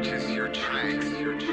purchase your tracks, your tracks.